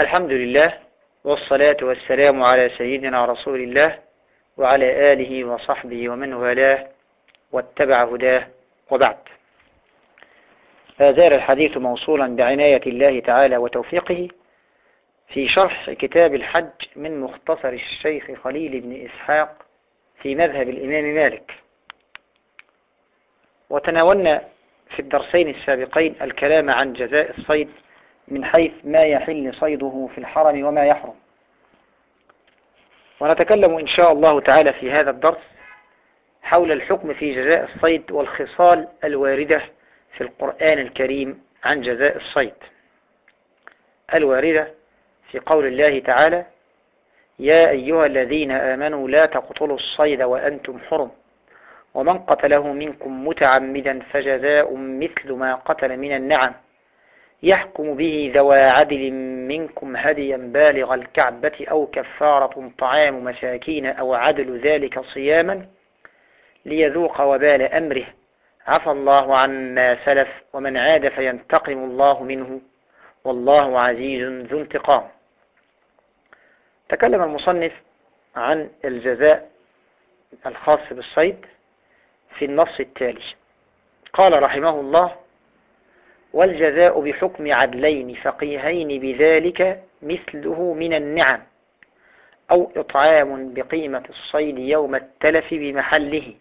الحمد لله والصلاة والسلام على سيدنا رسول الله وعلى آله وصحبه ومن والاه واتبع هداه وبعد. فزال الحديث موصولا بعناية الله تعالى وتوفيقه في شرح كتاب الحج من مختصر الشيخ خليل بن إسحاق في مذهب الإمام مالك. وتناولنا في الدرسين السابقين الكلام عن جزاء الصيد من حيث ما يحل صيده في الحرم وما يحرم. ونتكلم إن شاء الله تعالى في هذا الدرس حول الحكم في جزاء الصيد والخصال الواردة في القرآن الكريم عن جزاء الصيد. الواردة في قول الله تعالى يا أيها الذين آمنوا لا تقتلوا الصيد وأنتم حرم ومن قتله منكم متعمدا فجزاء مثل ما قتل من النعم. يحكم به ذوى عدل منكم هديا بالغ الكعبة أو كفارة طعام مساكين أو عدل ذلك صياما ليذوق وبال أمره. عفى الله عما سلف ومن عاد فينتقم الله منه. والله عزيز ذو انتقام. تكلم المصنف عن الجزاء الخاص بالصيد في النص التالي. قال رحمه الله والجزاء بحكم عدلين فقيهين بذلك مثله من النعم أو إطعام بقيمة الصيد يوم التلف بمحله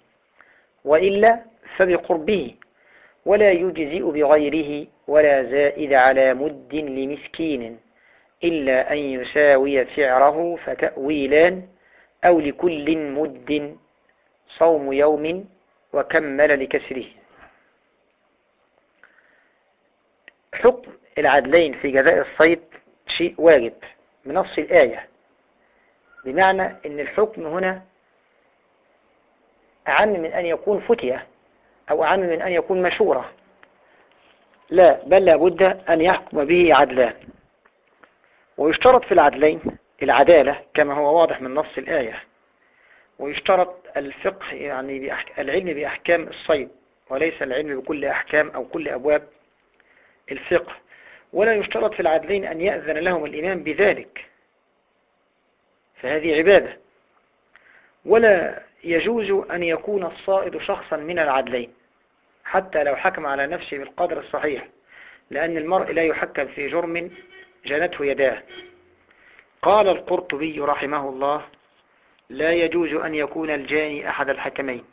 وإلا فبقربه ولا يجزئ بغيره ولا زائد على مد لمسكين إلا أن يساوي سعره فتأويلان أو لكل مد صوم يوم وكمل لكسره. حكم العدلين في جزاء الصيد شيء واجب بنص الآية. بمعنى أن الحكم هنا أعم من أن يكون فتية أو أعم من أن يكون مشورة. لا بل لابد أن يحكم به عدلان. ويشترط في العدلين العدالة كما هو واضح من نص الآية. ويشترط الفقه يعني العلم بأحكام الصيد وليس العلم بكل أحكام أو كل أبواب. الفقه ولا يشترط في العدلين أن يأذن لهم الإمام بذلك. فهذه عبادة. ولا يجوز أن يكون الصائد شخصا من العدلين حتى لو حكم على نفسه بالقدر الصحيح لأن المرء لا يحكم في جرم جنته يداه. قال القرطبي رحمه الله لا يجوز أن يكون الجاني أحد الحكمين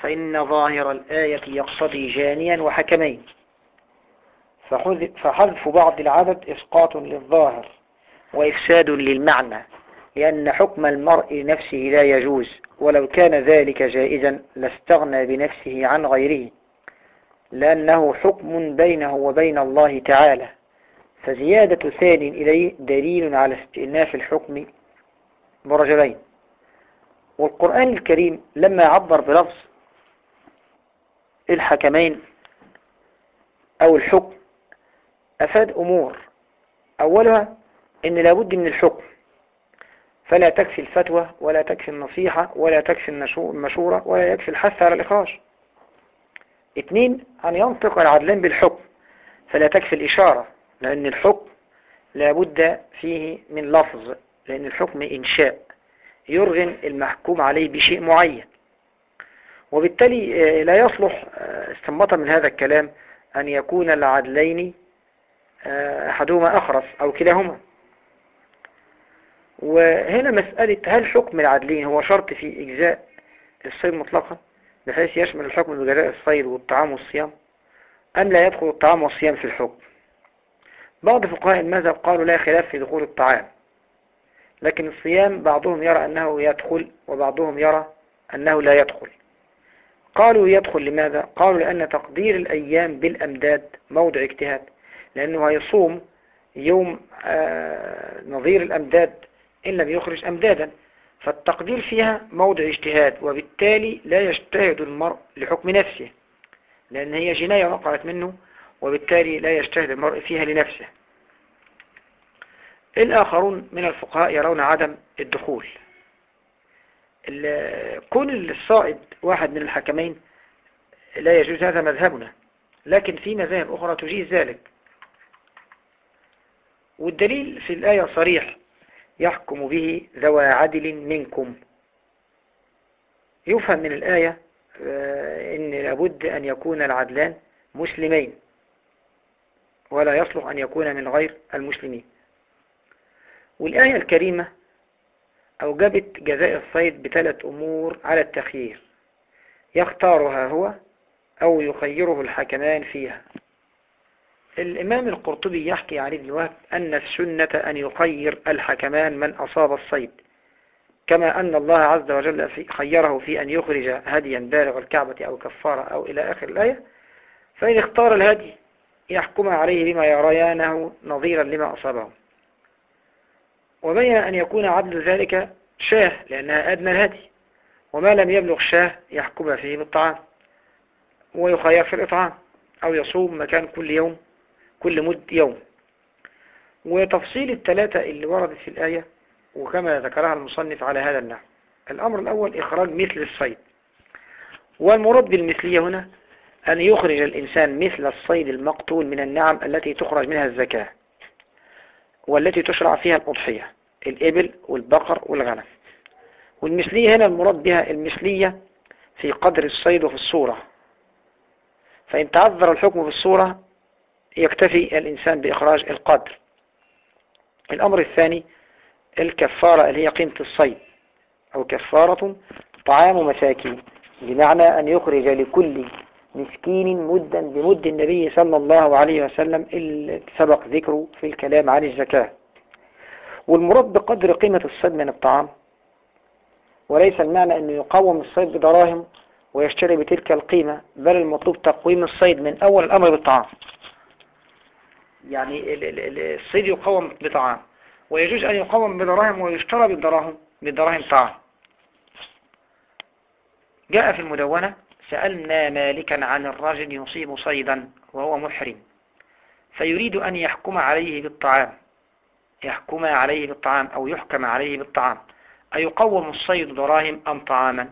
فإن ظاهر الآية يقتضي جانيا وحكمين. فحذف بعض العدد إسقاط للظاهر وإفساد للمعنى لأن حكم المرء نفسه لا يجوز ولو كان ذلك جائزا لاستغنى بنفسه عن غيره لأنه حكم بينه وبين الله تعالى. فزيادة ثاني إليه دليل على استئناف الحكم برجلين والقرآن الكريم لما عبر بلفظ الحكمين أو الحكم أفاد أمور. أولها أن لابد من الحكم. فلا تكفي الفتوى ولا تكفي النصيحة ولا تكفي المشورة ولا يكفي الحث على الإخراج. اثنين أن ينطق العدلين بالحكم. فلا تكفي الإشارة لأن الحكم لابد فيه من لفظ لأن الحكم إنشاء. يرغن المحكوم عليه بشيء معين. وبالتالي لا يصلح استنبطا من هذا الكلام أن يكون العدلين أحدهما أخرس أو كلاهما. وهنا مسألة هل حكم العدلين هو شرط في إجزاء الصيد مطلقا بحيث يشمل الحكم بجزاء الصيد والطعام والصيام أم لا يدخل الطعام والصيام في الحكم؟ بعض فقهاء المذهب قالوا لا خلاف في دخول الطعام لكن الصيام بعضهم يرى أنه يدخل وبعضهم يرى أنه لا يدخل. قالوا يدخل لماذا؟ قالوا لأن تقدير الأيام بالأمداد موضع اجتهاد. لأنه هيصوم يوم آه نظير الأمداد إن لم يخرج أمدادا. فالتقدير فيها موضع اجتهاد وبالتالي لا يجتهد المرء لحكم نفسه لأن هي جناية وقعت منه وبالتالي لا يجتهد المرء فيها لنفسه. الآخرون من الفقهاء يرون عدم الدخول. كون الصائد واحد من الحكمين لا يجوز هذا مذهبنا لكن في مذاهب أخرى تجيز ذلك. والدليل في الآية صريح يحكم به ذوى عدل منكم. يفهم من الآية آه، إن لابد أن يكون العدلان مسلمين ولا يصلح أن يكون من غير المسلمين. والآية الكريمة أوجبت جزاء الصيد بثلاث أمور على التخيير يختارها هو أو يخيره الحكمان فيها. الإمام القرطبي يحكي عن ابن وهب أن السنة أن يخير الحكمان من أصاب الصيد كما أن الله عز وجل خيره في أن يخرج هديا بالغ الكعبة أو كفارة أو إلى آخر الآية فإن اختار الهدي يحكم عليه بما يريانه نظيرا لما أصابه. وبين أن يكون عدل ذلك شاه لأنها أدنى الهدي وما لم يبلغ شاه يحكم فيه بالطعام ويخير في الإطعام أو يصوم مكان كل يوم. كل مد يوم. وتفصيل الثلاثة اللي وردت في الآية وكما ذكرها المصنف على هذا النحو. الأمر الأول إخراج مثل الصيد. والمراد بالمثلية هنا أن يخرج الإنسان مثل الصيد المقتول من النعم التي تخرج منها الزكاة والتي تشرع فيها الأضحية الإبل والبقر والغنم. والمثلية هنا المراد بها المثلية في قدر الصيد وفي الصورة. فإن تعذر الحكم في الصورة يكتفي الإنسان بإخراج القدر. الأمر الثاني الكفارة اللي هي قيمة الصيد أو كفارة طعام مساكين بمعنى أن يخرج لكل مسكين مدا بمد النبي صلى الله عليه وسلم اللي سبق ذكره في الكلام عن الزكاة. والمراد بقدر قيمة الصيد من الطعام وليس المعنى أنه يقوم الصيد بدراهم ويشتري بتلك القيمة بل المطلوب تقويم الصيد من أول الأمر بالطعام. يعني الصيد يقوم بطعام ويجوز أن يقوم بدراهم ويشترى بالدراهم بالدراهم طعام جاء في المدونة سألنا مالكا عن الرجل يصيب صيدا وهو محرم فيريد أن يحكم عليه بالطعام. يحكم عليه بالطعام أو يحكم عليه بالطعام. أيقوم الصيد دراهم أم طعاما؟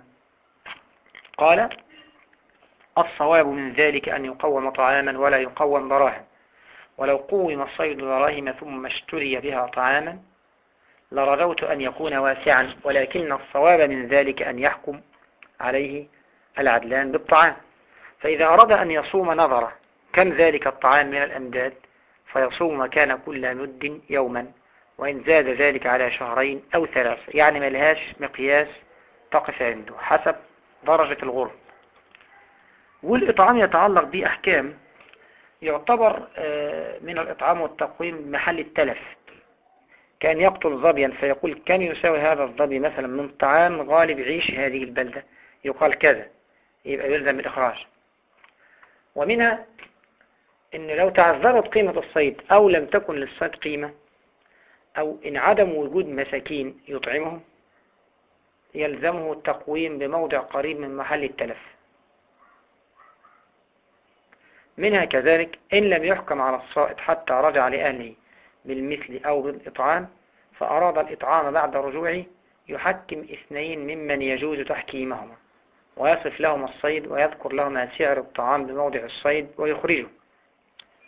قال الصواب من ذلك أن يقوم طعاما ولا يقوم دراهم. ولو قوم الصيد دراهم ثم اشتري بها طعاما لرجوت أن يكون واسعا ولكن الصواب من ذلك أن يحكم عليه العدلان بالطعام. فإذا أراد أن يصوم نظر كم ذلك الطعام من الأمداد؟ فيصوم مكان كل مد يوما وإن زاد ذلك على شهرين أو ثلاثة يعني ملهاش مقياس تقف عنده حسب درجة الغرب. والإطعام يتعلق بأحكام يعتبر آه، من الإطعام والتقويم محل التلف. كان يقتل ظبيا فيقول كم يساوي هذا الظبي مثلا من طعام غالب عيش هذه البلدة. يقال كذا يبقى يلزم الإخراج ومنها إن لو تعذرت قيمة الصيد أو لم تكن للصيد قيمة أو إن عدم وجود مساكين يطعمهم يلزمه التقويم بموضع قريب من محل التلف. منها كذلك إن لم يحكم على الصائد حتى رجع لأهله بالمثل أو بالإطعام فأراد الإطعام بعد رجوعه يحكم اثنين ممن يجوز تحكيمهما ويصف لهما الصيد ويذكر لهما سعر الطعام بموضع الصيد ويخرجه.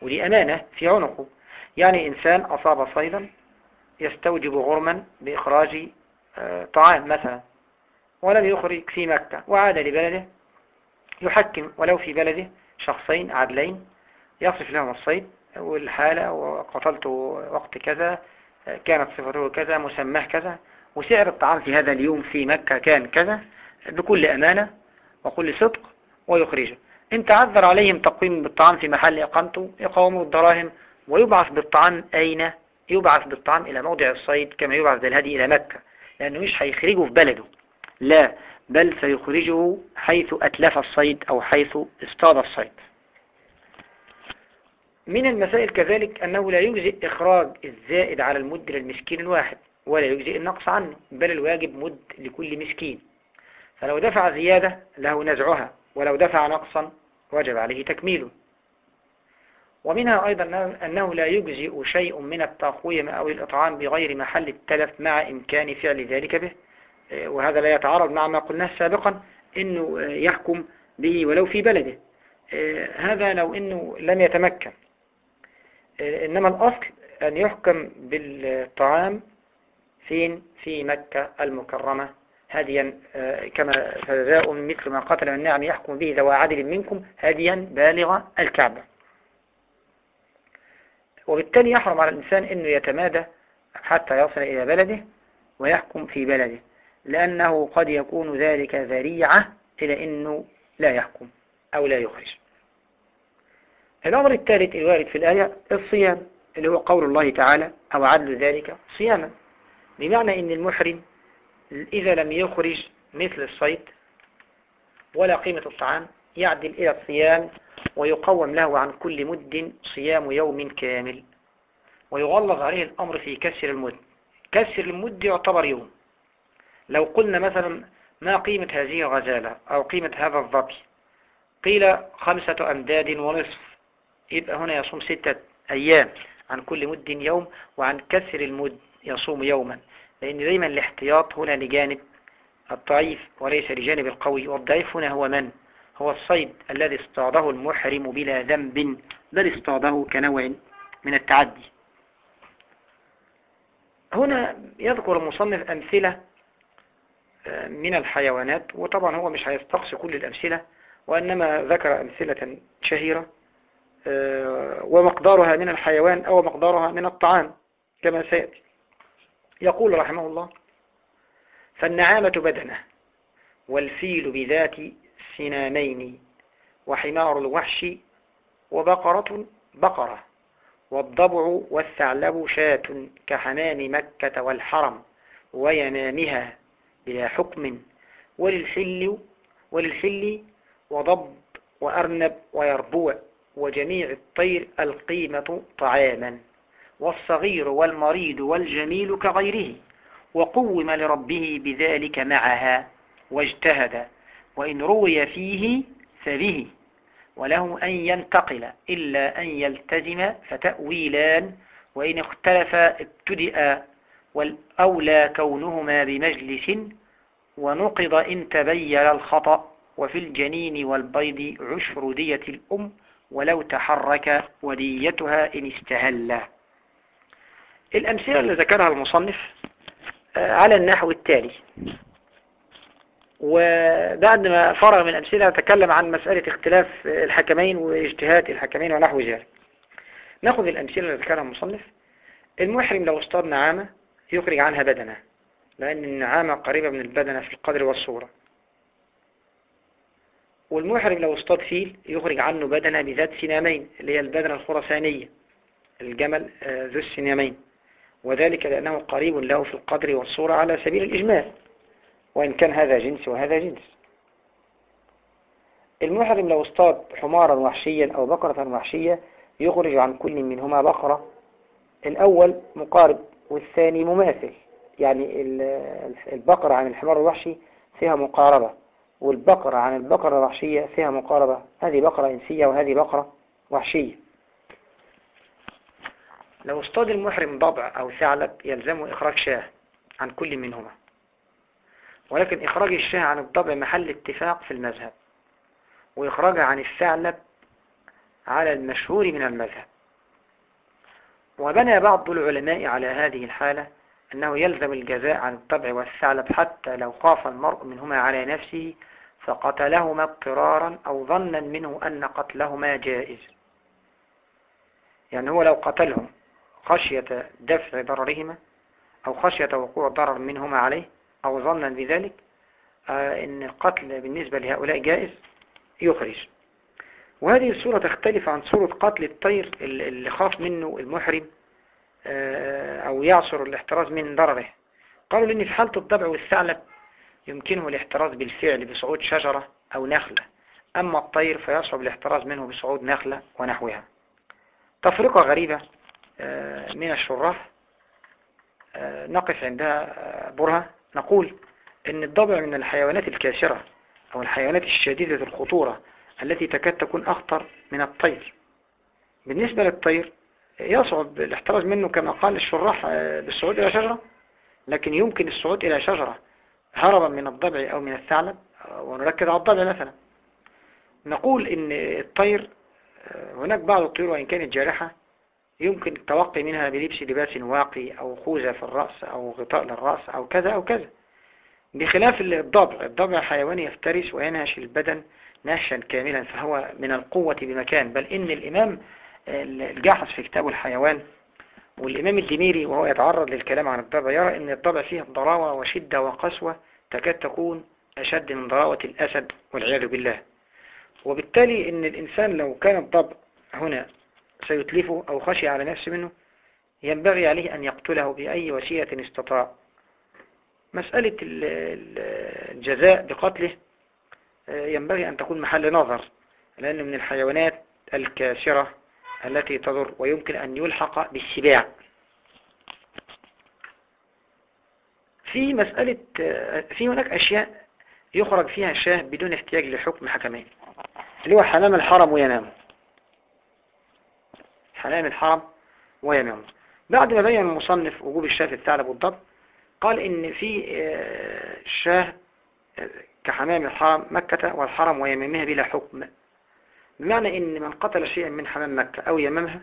ودي أمانة في عنقه يعني إنسان أصاب صيدا يستوجب غرما بإخراج آه، طعام مثلا ولم يخرج في مكة وعاد لبلده يحكم ولو في بلده شخصين عدلين يصف لهم الصيد والحالة وقتلت وقت كذا كانت صفته كذا مسماه كذا وسعر الطعام في هذا اليوم في مكة كان كذا بكل أمانة وكل صدق ويخرجه. إن تعذر عليهم تقويم بالطعام في محل إقامته يقوموا الدراهم ويبعث بالطعام أين؟ يبعث بالطعام إلى موضع الصيد كما يبعث بالهدي إلى مكة لأنه مش هيخرجه في بلده. لا بل سيخرجه حيث أتلف الصيد أو حيث اصطاد الصيد. من المسائل كذلك أنه لا يجزئ إخراج الزائد على المد للمسكين الواحد ولا يجزئ النقص عنه بل الواجب مد لكل مسكين. فلو دفع زيادة له نزعها ولو دفع نقصا وجب عليه تكميله. ومنها أيضا أنه لا يجزئ شيء من التقويم أو الإطعام بغير محل التلف مع إمكان فعل ذلك به. وهذا لا يتعارض مع ما قلناه سابقا أنه يحكم به ولو في بلده. هذا لو أنه لم يتمكن. إنما الأصل أن يحكم بالطعام فين في مكة المكرمة. هديا آه، كما فجاء مثل ما قتل من نعم يحكم به ذوى عدل منكم هديا بالغ الكعبة. وبالتالي يحرم على الإنسان أنه يتمادى حتى يصل إلى بلده ويحكم في بلده. لأنه قد يكون ذلك ذريعة إلى أنه لا يحكم أو لا يخرج. الأمر الثالث الوارد في الآية الصيام اللي هو قول الله تعالى أو عدل ذلك صياما؟ بمعنى أن المحرم إذا لم يخرج مثل الصيد ولا قيمة الطعام يعدل إلى الصيام ويقوم له عن كل مد صيام يوم كامل. ويغلظ عليه الأمر في كسر المد. كسر المد يعتبر يوم. لو قلنا مثلا ما قيمة هذه الغزالة أو قيمة هذا الضبي؟ قيل خمسة أمداد ونصف. يبقى هنا يصوم ستة أيام عن كل مد يوم وعن كسر المد يصوم يوما. لأن دايما الاحتياط هنا لجانب الضعيف وليس لجانب القوي. والضعيف هنا هو من؟ هو الصيد الذي اصطاده المحرم بلا ذنب بل اصطاده كنوع من التعدي. هنا يذكر المصنف أمثلة من الحيوانات وطبعا هو مش هيستقصي كل الأمثلة وإنما ذكر أمثلة شهيرة آه، ومقدارها من الحيوان أو مقدارها من الطعام كما سيأتي. يقول رحمه الله فالنعامة بدنة والفيل بذات سنامين وحمار الوحش وبقرة بقرة والضبع والثعلب شاة كحمام مكة والحرم وينامها بلا حكم وللحل وللحل وضب وأرنب ويربوع وجميع الطير القيمة طعاما والصغير والمريض والجميل كغيره وقوم لربه بذلك معها واجتهد وإن روي فيه فبه وله أن ينتقل إلا أن يلتزم فتأويلان وإن اختلف ابتدأ والأولى كونهما بمجلس ونقض إن تبين الخطأ وفي الجنين والبيض عشر دية الأم ولو تحرك وديتها إن استهل. الأمثلة اللي ذكرها المصنف آه، على النحو التالي. وبعد ما فرغ من الأمثلة تكلم عن مسألة اختلاف الحكمين واجتهاد الحكمين ونحو ذلك. نأخذ الأمثلة اللي ذكرها المصنف. المحرم لو اصطاد نعامة يخرج عنها بدنة لأن النعامة قريبة من البدنة في القدر والصورة. والمحرم لو اصطاد فيل يخرج عنه بدنة بذات سنامين اللي هي البدنة الخرسانية الجمل آه، ذو السنامين. وذلك لأنه قريب له في القدر والصورة على سبيل الإجمال وإن كان هذا جنس وهذا جنس. المحرم لو اصطاد حمارا وحشيا أو بقرة وحشية يخرج عن كل منهما بقرة. الأول مقارب والثاني مماثل. يعني البقرة عن الحمار الوحشي فيها مقاربة والبقرة عن البقرة الوحشية فيها مقاربة. هذه بقرة إنسية وهذه بقرة وحشية. لو اصطاد المحرم ضبع أو ثعلب يلزمه إخراج شاة عن كل منهما. ولكن إخراج الشاة عن الضبع محل اتفاق في المذهب وإخراجها عن الثعلب على المشهور من المذهب. وبنى بعض العلماء على هذه الحالة أنه يلزم الجزاء عن الطبع والثعلب حتى لو خاف المرء منهما على نفسه فقتلهما اضطرارا أو ظنا منه أن قتلهما جائز. يعني هو لو قتلهم خشية دفع ضررهما أو خشية وقوع ضرر منهما عليه أو ظنا بذلك آه، أن القتل بالنسبة لهؤلاء جائز يخرج. وهذه الصورة تختلف عن صورة قتل الطير اللي خاف منه المحرم آه، أو يعصر الاحتراز من ضرره. قالوا لأن في حالة الضبع والثعلب يمكنه الاحتراز بالفعل بصعود شجرة أو نخلة. أما الطير فيصعب الاحتراز منه بصعود نخلة ونحوها. تفرقة غريبة آه، من الشراح آه، نقف عندها برهة. نقول أن الضبع من الحيوانات الكاسرة أو الحيوانات الشديدة الخطورة التي تكاد تكون أخطر من الطير. بالنسبة للطير يصعب الاحتراز منه كما قال الشراح آه، بالصعود إلى شجرة لكن يمكن الصعود إلى شجرة هربا من الضبع أو من الثعلب آه، ونركز على الضبع مثلا. نقول إن الطير آه، هناك بعض الطيور وإن كانت جارحة يمكن التوقي منها بلبس لباس واقي أو خوذة في الرأس أو غطاء للرأس أو كذا أو كذا. بخلاف الضبع الضبع حيوان يفترس وينهش البدن نهشا كاملا فهو من القوة بمكان. بل إن الإمام الجاحظ في كتابه الحيوان والإمام الدميري وهو يتعرض للكلام عن الضبع يرى أن الضبع فيه ضراوة وشدة وقسوة تكاد تكون أشد من ضراوة الأسد والعياذ بالله. وبالتالي أن الإنسان لو كان الضبع هنا سيتلفه أو خشي على نفسه منه ينبغي عليه أن يقتله بأي وسيلة استطاع. مسألة الجزاء بقتله ينبغي أن تكون محل نظر لأنه من الحيوانات الكاسرة التي تضر ويمكن أن يلحق بالسباع في مسألة آه، في هناك أشياء يخرج فيها الشاه بدون احتياج لحكم حكمين اللي هو حمام الحرم وينام. حمام الحرم وينام. بعد ما بين المصنف وجوب الشاة في الثعلب والضب قال إن في آه، شاه كحمام الحرم مكة والحرم ويمامها بلا حكم. بمعنى إن من قتل شيئا من حمام مكة أو يمامها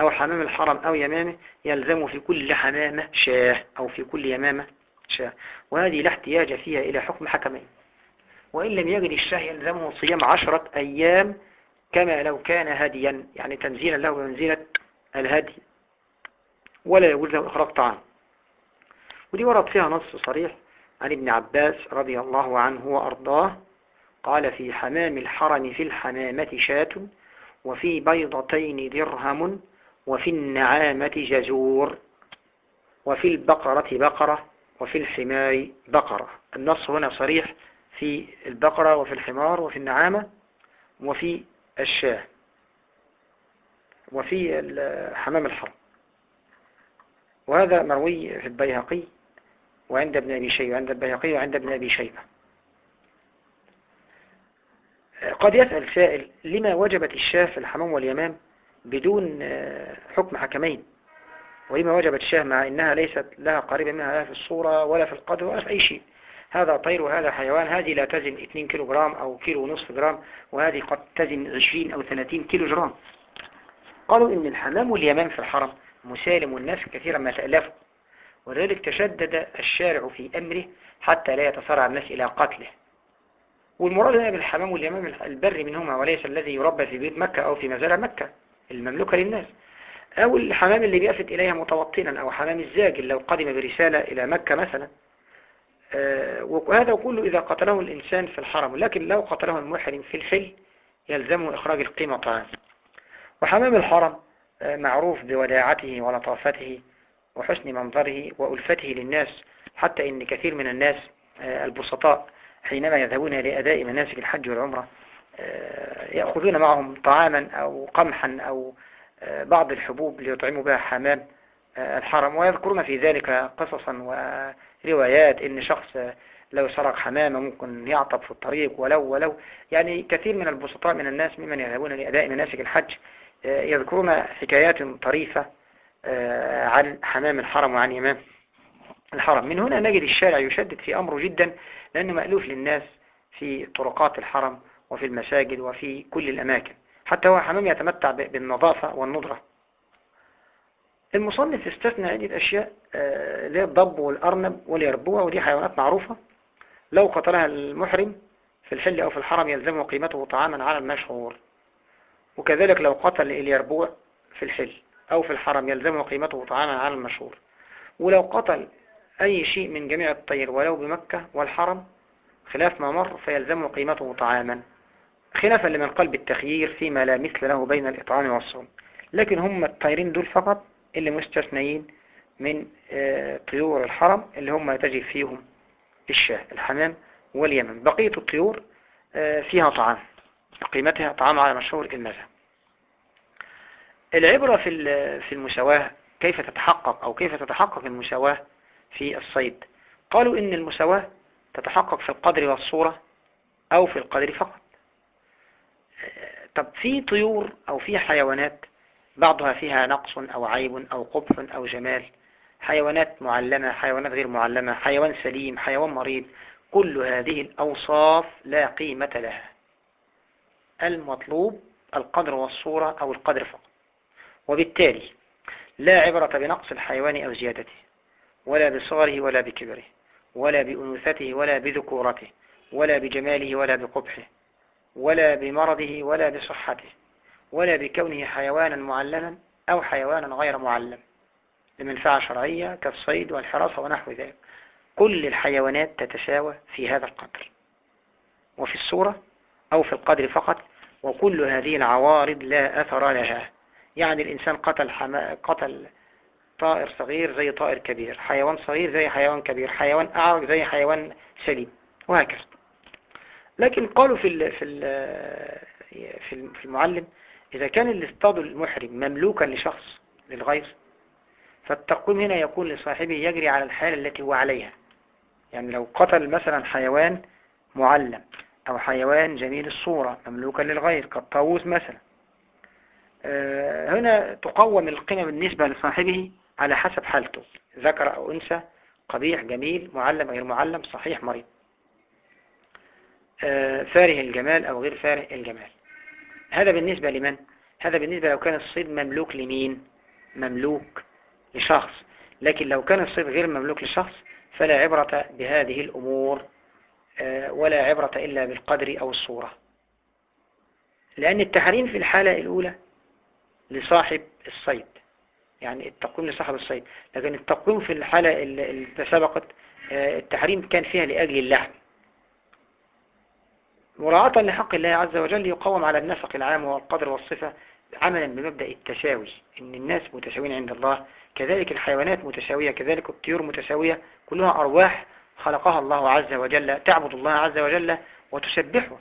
أو حمام الحرم أو يمامه يلزم في كل حمامة شاه أو في كل يمامة شاه. وهذه لا احتياج فيها إلى حكم حكمين. وإن لم يجد الشاه يلزمه صيام عشرة أيام كما لو كان هديا يعني تنزيلا له بمنزلة الهدي ولا يجوز له إخراج طعام. ودي ورد فيها نص صريح. عن ابن عباس رضي الله عنه وأرضاه قال في حمام الحرم في الحمامة شاة وفي بيضتين درهم وفي النعامة جزور وفي البقرة بقرة وفي الحمار بقرة. النص هنا صريح في البقرة وفي الحمار وفي النعامة وفي الشاة وفي حمام الحرم. وهذا مروي في البيهقي. وعند ابن أبي شيبة عند البيهقي وعند ابن أبي شيبة. قد يسأل سائل لما وجبت الشاه في الحمام واليمام بدون حكم حكمين؟ ولما وجبت الشاه مع إنها ليست لها قريبة منها لا في الصورة ولا في القدر ولا في أي شيء. هذا طير وهذا حيوان هذه لا تزن 2 كيلو جرام أو كيلو ونصف جرام وهذه قد تزن 20 أو 30 كيلو جرام. قالوا إن الحمام واليمام في الحرم مسالم والناس كثيرا ما تألفه. ولذلك تشدد الشارع في أمره حتى لا يتسارع الناس إلى قتله. والمراد هنا بالحمام واليمام البر منهما وليس الذي يربى في بيت مكة أو في مزارع مكة المملوكة للناس. أو الحمام اللي بيأتي إليها متوطنا أو حمام الزاجل لو قدم برسالة إلى مكة مثلا. آه، وهذا كله إذا قتله الإنسان في الحرم لكن لو قتله المحرم في الحل يلزمه إخراج القيمة طعام وحمام الحرم آه، معروف بوداعته ولطافته وحسن منظره وألفته للناس حتى إن كثير من الناس آه، البسطاء حينما يذهبون لأداء مناسك الحج والعمرة يأخذون معهم طعاما أو قمحا أو بعض الحبوب ليطعموا بها حمام الحرم. ويذكرون في ذلك قصصا وروايات إن شخص لو سرق حمامة ممكن يعطب في الطريق ولو ولو. يعني كثير من البسطاء من الناس ممن يذهبون لأداء مناسك الحج آه، يذكرون حكايات طريفة آه، عن حمام الحرم وعن إمام الحرم. من هنا نجد الشارع يشدد في أمره جدا لأنه مألوف للناس في طرقات الحرم وفي المساجد وفي كل الأماكن. حتى هو حمام يتمتع بالنظافة والنضرة المصنف استثنى عدة أشياء آه، اللي هي الضب والأرنب واليربوع ودي حيوانات معروفة. لو قتلها المحرم في الحل أو في الحرم يلزمه قيمته طعاما على المشهور. وكذلك لو قتل اليربوع في الحل. أو في الحرم يلزمه قيمته طعاما على المشهور. ولو قتل أي شيء من جميع الطير ولو بمكة والحرم خلاف ما مر فيلزمه قيمته طعاما. خلافا لمن قال بالتخيير فيما لا مثل له بين الإطعام والصوم. لكن هم الطيرين دول فقط اللي مستثنيين من آه، طيور الحرم اللي هم تجد فيهم الشاة الحمام واليمن. بقية الطيور آه، فيها طعام قيمتها طعام على مشهور المذهب. العبرة في في المساواة كيف تتحقق أو كيف تتحقق المساواة في الصيد؟ قالوا إن المساواة تتحقق في القدر والصورة أو في القدر فقط. طب في طيور أو في حيوانات بعضها فيها نقص أو عيب أو قبح أو جمال حيوانات معلمة حيوانات غير معلمة حيوان سليم حيوان مريض كل هذه الأوصاف لا قيمة لها. المطلوب القدر والصورة أو القدر فقط. وبالتالي لا عبرة بنقص الحيوان أو زيادته ولا بصغره ولا بكبره ولا بأنوثته ولا بذكورته ولا بجماله ولا بقبحه ولا بمرضه ولا بصحته ولا بكونه حيوانا معلما أو حيوانا غير معلم. لمنفعة شرعية كالصيد والحراسة ونحو ذلك. كل الحيوانات تتساوى في هذا القدر. وفي الصورة أو في القدر فقط وكل هذه العوارض لا أثر لها. يعني الإنسان قتل, حما... قتل طائر صغير زي طائر كبير حيوان صغير زي حيوان كبير حيوان أعرج زي حيوان سليم وهكذا. لكن قالوا في في في المعلم إذا كان الاصطاد المحرم مملوكا لشخص للغير فالتقويم هنا يكون لصاحبه يجري على الحالة التي هو عليها. يعني لو قتل مثلا حيوان معلم أو حيوان جميل الصورة مملوكا للغير كالطاووس مثلا هنا تقوم القيمة بالنسبة لصاحبه على حسب حالته ذكر أو أنثى قبيح جميل معلم غير معلم صحيح مريض آه، فاره الجمال أو غير فاره الجمال هذا بالنسبة لمن؟ هذا بالنسبة لو كان الصيد مملوك لمين؟ مملوك لشخص لكن لو كان الصيد غير مملوك لشخص فلا عبرة بهذه الأمور آه، ولا عبرة إلا بالقدر أو الصورة لأن التحريم في الحالة الأولى لصاحب الصيد يعني التقويم لصاحب الصيد. لكن التقويم في الحالة اللي سبقت آه، التحريم كان فيها لأجل اللحم. مراعاة لحق الله عز وجل يقوم على النسق العام والقدر والصفة عملا بمبدأ التساوي إن الناس متساوين عند الله كذلك الحيوانات متساوية كذلك الطيور متساوية كلها أرواح خلقها الله عز وجل تعبد الله عز وجل وتسبحه.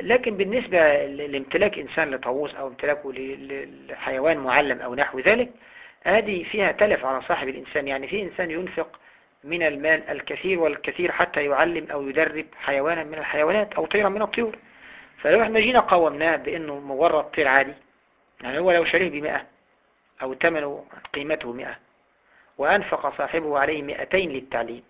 لكن بالنسبة لامتلاك إنسان لطاووس أو امتلاكه لحيوان معلم أو نحو ذلك هذه فيها تلف على صاحب الإنسان. يعني في إنسان ينفق من المال الكثير والكثير حتى يعلم أو يدرب حيوانا من الحيوانات أو طيرا من الطيور. فلو إحنا جينا قومناه بأنه مجرد طير عادي يعني هو لو شريه بمئة أو ثمنه قيمته مئة وأنفق صاحبه عليه مئتين للتعليم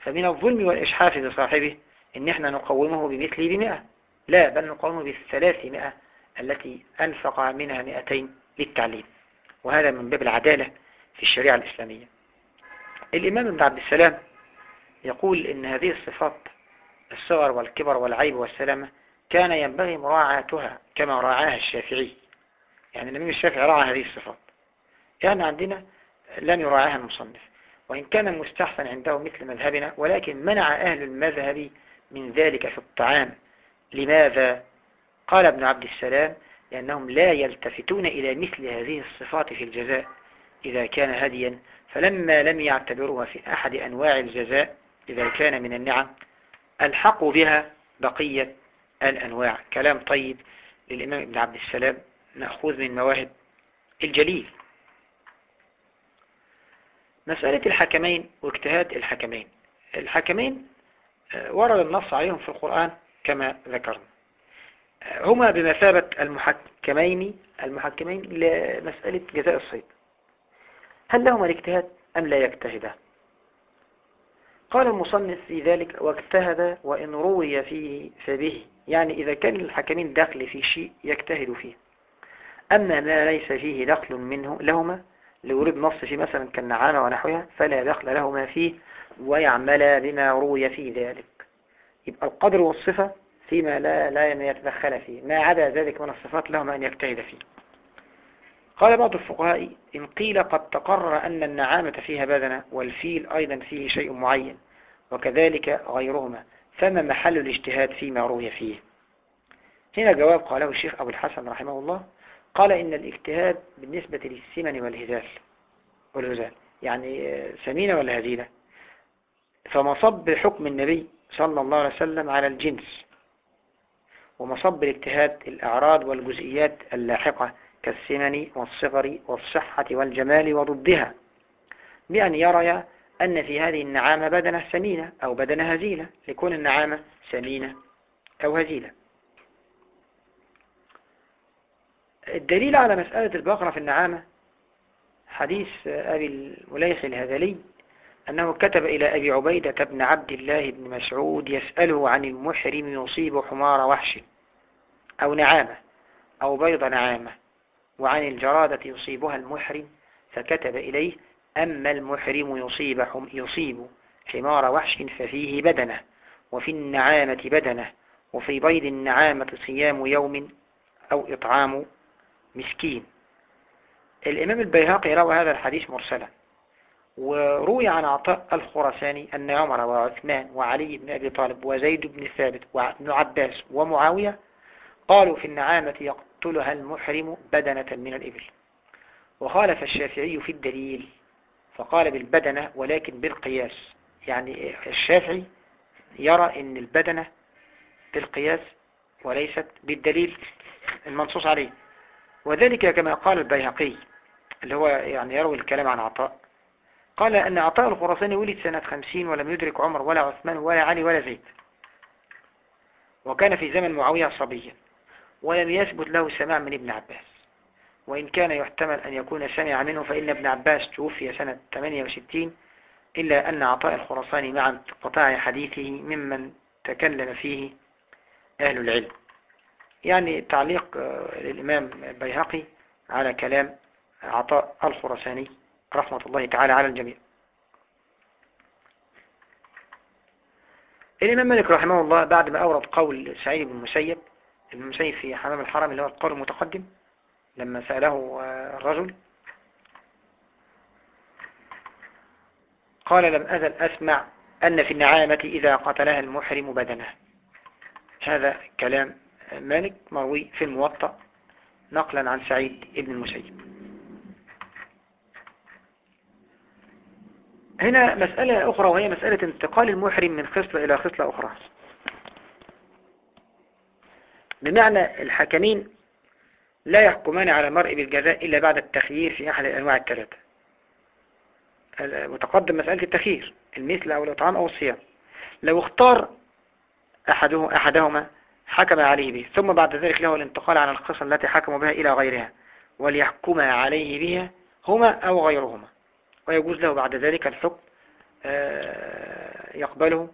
فمن الظلم والإشحاف بصاحبه إن إحنا نقومه بمثله بمئة. لا بل نقومه بالثلاثمائة التي أنفق منها مئتين للتعليم وهذا من باب العدالة في الشريعة الإسلامية. الإمام ابن عبد السلام يقول إن هذه الصفات الصغر والكبر والعيب والسلامة كان ينبغي مراعاتها كما راعاها الشافعي. يعني الإمام الشافعي راعى هذه الصفات. يعني عندنا لم يراعاها المصنف. وإن كان مستحسن عنده مثل مذهبنا ولكن منع أهل المذهب من ذلك في الطعام. لماذا؟ قال ابن عبد السلام لأنهم لا يلتفتون إلى مثل هذه الصفات في الجزاء. إذا كان هديا فلما لم يعتبروها في أحد أنواع الجزاء إذا كان من النعم ألحقوا بها بقية الأنواع. كلام طيب للإمام ابن عبد السلام نأخذ من مواهب الجليل. مسألة الحكمين واجتهاد الحكمين. الحكمين آه، ورد النص عليهم في القرآن كما ذكرنا. هما بمثابة المحكمين المحكمين لمسألة جزاء الصيد. هل لهما الاجتهاد أم لا يجتهدا قال المصنف في ذلك واجتهد وإن روي فيه فبه. يعني إذا كان الحكمين دخل في شيء يجتهد فيه. أما ما ليس فيه دخل منه لهما لورد نص في مثلا كالنعامة ونحوها فلا دخل لهما فيه ويعمل بما روي في ذلك. يبقى القدر والصفة فيما لا لا يتدخل فيه. ما عدا ذلك من الصفات لهما أن يجتهد فيه. قال بعض الفقهاء إن قيل قد تقرر أن النعامة فيها بدنة والفيل أيضا فيه شيء معين وكذلك غيرهما فما محل الاجتهاد فيما روي فيه؟ هنا جواب قاله الشيخ أبو الحسن رحمه الله. قال إن الاجتهاد بالنسبة للسمن والهزال والهزال يعني سمينة ولا هزيلة. فمصب حكم النبي صلى الله عليه وسلم على الجنس ومصب الاجتهاد الأعراض والجزئيات اللاحقة كالسمن والصغر والصحة والجمال وضدها بأن يرى أن في هذه النعامة بدنة سمينة أو بدنة هزيلة لكون النعامة سمينة أو هزيلة. الدليل على مسألة البقرة في النعامة حديث أبي المليح الهذلي أنه كتب إلى أبي عبيدة بن عبد الله بن مسعود يسأله عن المحرم يصيب حمار وحش أو نعامة أو بيض نعامة وعن الجرادة يصيبها المحرم فكتب إليه أما المحرم يصيب, يصيب حمار وحش ففيه بدنة وفي النعامة بدنة وفي بيض النعامة صيام يوم أو إطعام مسكين. الإمام البيهقي روى هذا الحديث مرسلا. وروي عن عطاء الخرساني أن عمر وعثمان وعلي بن أبي طالب وزيد بن ثابت وابن عباس ومعاوية قالوا في النعامة يقتلها المحرم بدنة من الإبل. وخالف الشافعي في الدليل فقال بالبدنة ولكن بالقياس. يعني الشافعي يرى إن البدنة بالقياس وليست بالدليل المنصوص عليه. وذلك كما قال البيهقي اللي هو يعني يروي الكلام عن عطاء. قال أن عطاء الخراساني ولد سنة خمسين ولم يدرك عمر ولا عثمان ولا علي ولا زيد. وكان في زمن معاوية صبيا ولم يثبت له سماع من ابن عباس. وإن كان يحتمل أن يكون سمع منه فإن ابن عباس توفي سنة 68 إلا أن عطاء الخراساني مع انقطاع حديثه ممن تكلم فيه أهل العلم. يعني تعليق آه، للإمام البيهقي على كلام عطاء الخراساني. رحمة الله تعالى على الجميع. الإمام مالك رحمه الله بعد ما أورد قول سعيد بن المسيب المسيب في حمام الحرم اللي هو القول المتقدم لما سأله الرجل قال لم أزل أسمع أن في النعامة إذا قتلها المحرم بدنه. هذا كلام مالك مروي في الموطأ نقلا عن سعيد ابن المسيب. هنا مسألة أخرى وهي مسألة انتقال المحرم من خصلة إلى خصلة أخرى. بمعنى الحكمين لا يحكمان على المرء بالجزاء إلا بعد التخيير في أحد الأنواع الثلاثة. متقدم مسألة التخيير المثل أو الإطعام أو الصيام. لو اختار أحده أحدهما حكم عليه به ثم بعد ذلك له الانتقال عن القصة التي حكموا بها إلى غيرها وليحكم عليه بها هما أو غيرهما. ويجوز له بعد ذلك الحكم آه، يقبله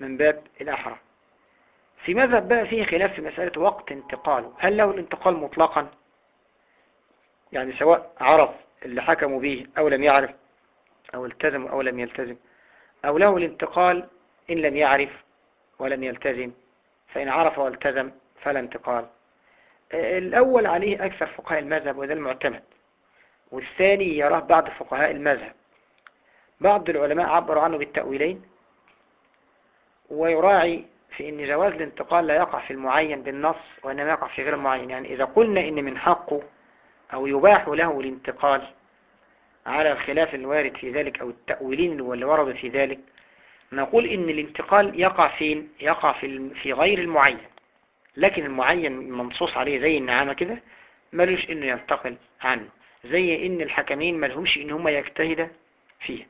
من باب الأحرى. في مذهب بقى فيه خلاف في مسألة وقت انتقاله. هل له الانتقال مطلقا؟ يعني سواء عرف اللي حكموا به أو لم يعرف أو التزم أو لم يلتزم. أو له الانتقال إن لم يعرف ولم يلتزم. فإن عرف والتزم فلا انتقال. الأول عليه أكثر فقهاء المذهب وذا المعتمد. والثاني يراه بعض فقهاء المذهب. بعض العلماء عبروا عنه بالتأويلين ويراعي في أن جواز الانتقال لا يقع في المعين بالنص وإنما يقع في غير المعين. يعني إذا قلنا إن من حقه أو يباح له الانتقال على الخلاف الوارد في ذلك أو التأويلين اللي وردوا في ذلك نقول إن الانتقال يقع فين يقع في في غير المعين. لكن المعين منصوص عليه زي النعامة كده ملوش إنه ينتقل عنه. زي إن الحكمين ملهمش إن هم يجتهد فيه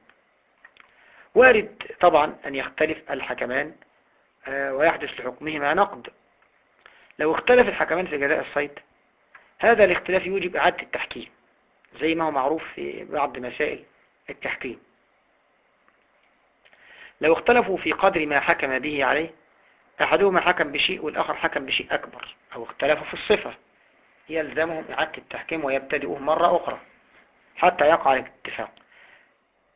وارد طبعا أن يختلف الحكمان آه، ويحدث لحكمهما نقد. لو اختلف الحكمان في جزاء الصيد هذا الاختلاف يوجب إعادة التحكيم زي ما هو معروف في بعض مسائل التحكيم. لو اختلفوا في قدر ما حكم به عليه أحدهما حكم بشيء والآخر حكم بشيء أكبر أو اختلفوا في الصفة. يلزمهم إعادة التحكيم ويبتدئوه مرة أخرى حتى يقع الاتفاق.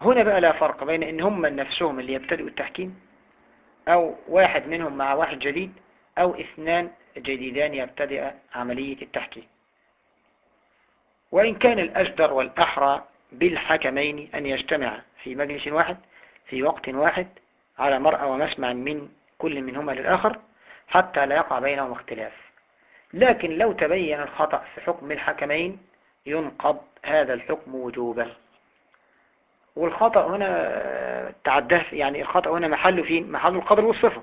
هنا بقى لا فرق بين إن هم نفسهم اللي يبتدئوا التحكيم أو واحد منهم مع واحد جديد أو اثنان جديدان يبتدئ عملية التحكيم. وإن كان الأجدر والأحرى بالحكمين أن يجتمع في مجلس واحد في وقت واحد على مرأى ومسمع من كل منهما للآخر حتى لا يقع بينهم اختلاف. لكن لو تبين الخطأ في حكم الحكمين ينقض هذا الحكم وجوبا والخطأ هنا تعداه يعني الخطأ هنا محله فين محل القدر والصفة.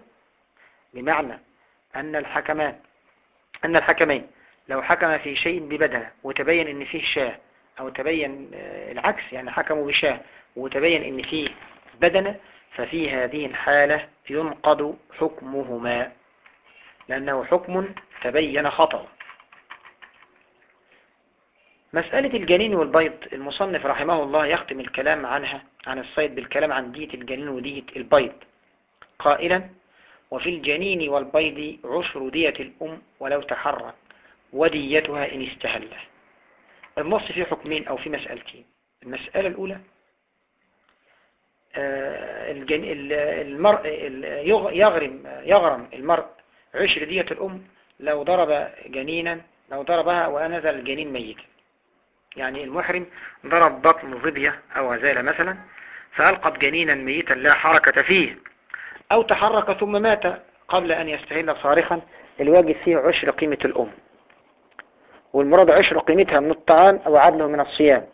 بمعنى أن الحكمان أن الحكمين لو حكم في شيء ببدنه وتبين إن فيه شاة أو تبين آه، العكس يعني حكموا بشاة وتبين إن فيه بدنه ففي هذه الحالة ينقض حكمهما. لأنه حكم تبين خطأ مسألة الجنين والبيض المصنف رحمه الله يختم الكلام عنها عن الصيد بالكلام عن دية الجنين ودية البيض. قائلا وفي الجنين والبيض عشر دية الأم ولو تحرك وديتها إن استهل. النص فيه حكمين أو في مسألتين. المسألة الأولى آه، المرء يغرم يغرم المرء عشر دية الأم لو ضرب جنينا لو ضربها ونزل الجنين ميتا يعني المحرم ضرب بطن ظبية أو غزالة مثلا فألقت جنينا ميتا لا حركة فيه أو تحرك ثم مات قبل أن يستهل صارخا. الواجب فيه عشر قيمة الأم. والمراد عشر قيمتها من الطعام أو عدله من الصيام.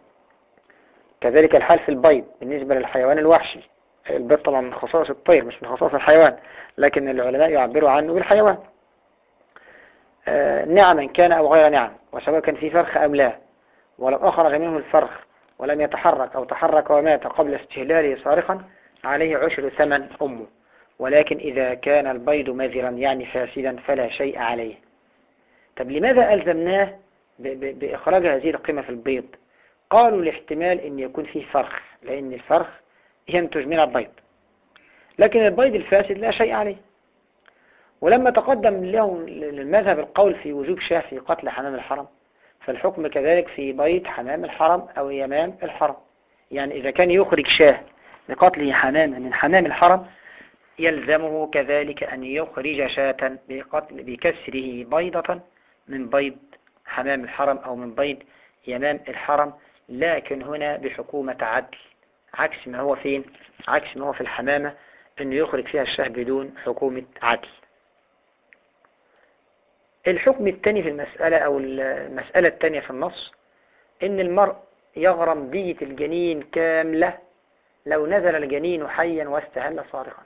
كذلك الحال في البيض بالنسبة للحيوان الوحشي. البيض طبعا من خصائص الطير مش من خصائص الحيوان لكن العلماء يعبروا عنه بالحيوان. آه، نعما كان أو غير نعم وسواء كان في فرخ أم لا. ولو أخرج منه الفرخ ولم يتحرك أو تحرك ومات قبل استهلاله صارخا عليه عشر ثمن أمه. ولكن إذا كان البيض مذرا يعني فاسدا فلا شيء عليه. طب لماذا ألزمناه بإخراج هذه القيمة في البيض؟ قالوا الاحتمال أن يكون فيه فرخ لأن الفرخ ينتج من البيض. لكن البيض الفاسد لا شيء عليه. ولما تقدم له المذهب القول في وجوب شاه في قتل حمام الحرم فالحكم كذلك في بيض حمام الحرم أو يمام الحرم. يعني إذا كان يخرج شاه لقتله حمام من حمام الحرم يلزمه كذلك أن يخرج شاة بقتل بكسره بيضة من بيض حمام الحرم أو من بيض يمام الحرم. لكن هنا بحكومة عدل. عكس ما هو فين؟ عكس ما هو في الحمامة أنه يخرج فيها الشاه بدون حكومة عدل. الحكم الثاني في المسألة أو المسألة الثانية في النص إن المرء يغرم دية الجنين كاملة لو نزل الجنين حيا واستهل صارخا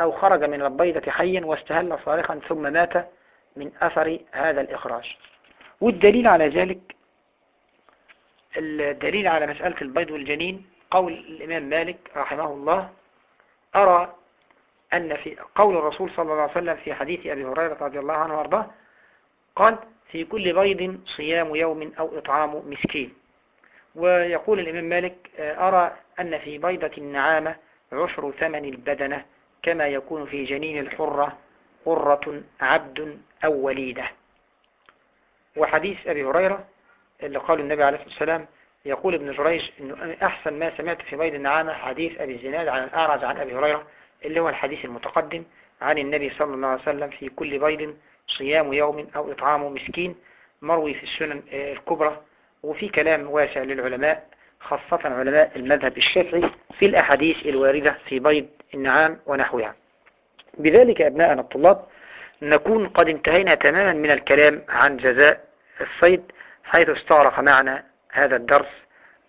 أو خرج من البيضة حيا واستهل صارخا ثم مات من أثر هذا الإخراج. والدليل على ذلك الدليل على مسألة البيض والجنين قول الإمام مالك رحمه الله أرى أن في قول الرسول صلى الله عليه وسلم في حديث أبي هريرة رضي الله عنه وأرضاه قال في كل بيض صيام يوم أو إطعام مسكين. ويقول الإمام مالك أرى أن في بيضة النعامة عشر ثمن البدنة كما يكون في جنين الحرة قرة عبد أو وليدة. وحديث أبي هريرة اللي قال النبي عليه الصلاة والسلام يقول ابن جريج أنه أحسن ما سمعت في بيض النعامة حديث أبي الزناد عن الأعرج عن أبي هريرة اللي هو الحديث المتقدم عن النبي صلى الله عليه وسلم في كل بيض صيام يوم أو إطعام مسكين مروي في السنن الكبرى. وفي كلام واسع للعلماء خاصة علماء المذهب الشافعي في الأحاديث الواردة في بيض النعام ونحوها. بذلك أبناءنا الطلاب نكون قد انتهينا تماما من الكلام عن جزاء الصيد حيث استغرق معنا هذا الدرس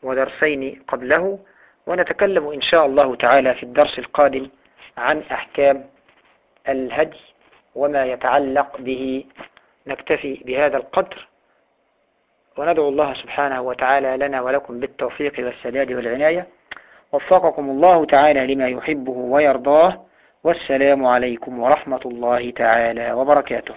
ودرسين قبله ونتكلم إن شاء الله تعالى في الدرس القادم عن أحكام الهدي وما يتعلق به. نكتفي بهذا القدر وندعو الله سبحانه وتعالى لنا ولكم بالتوفيق والسداد والعناية. وفقكم الله تعالى لما يحبه ويرضاه. والسلام عليكم ورحمة الله تعالى وبركاته.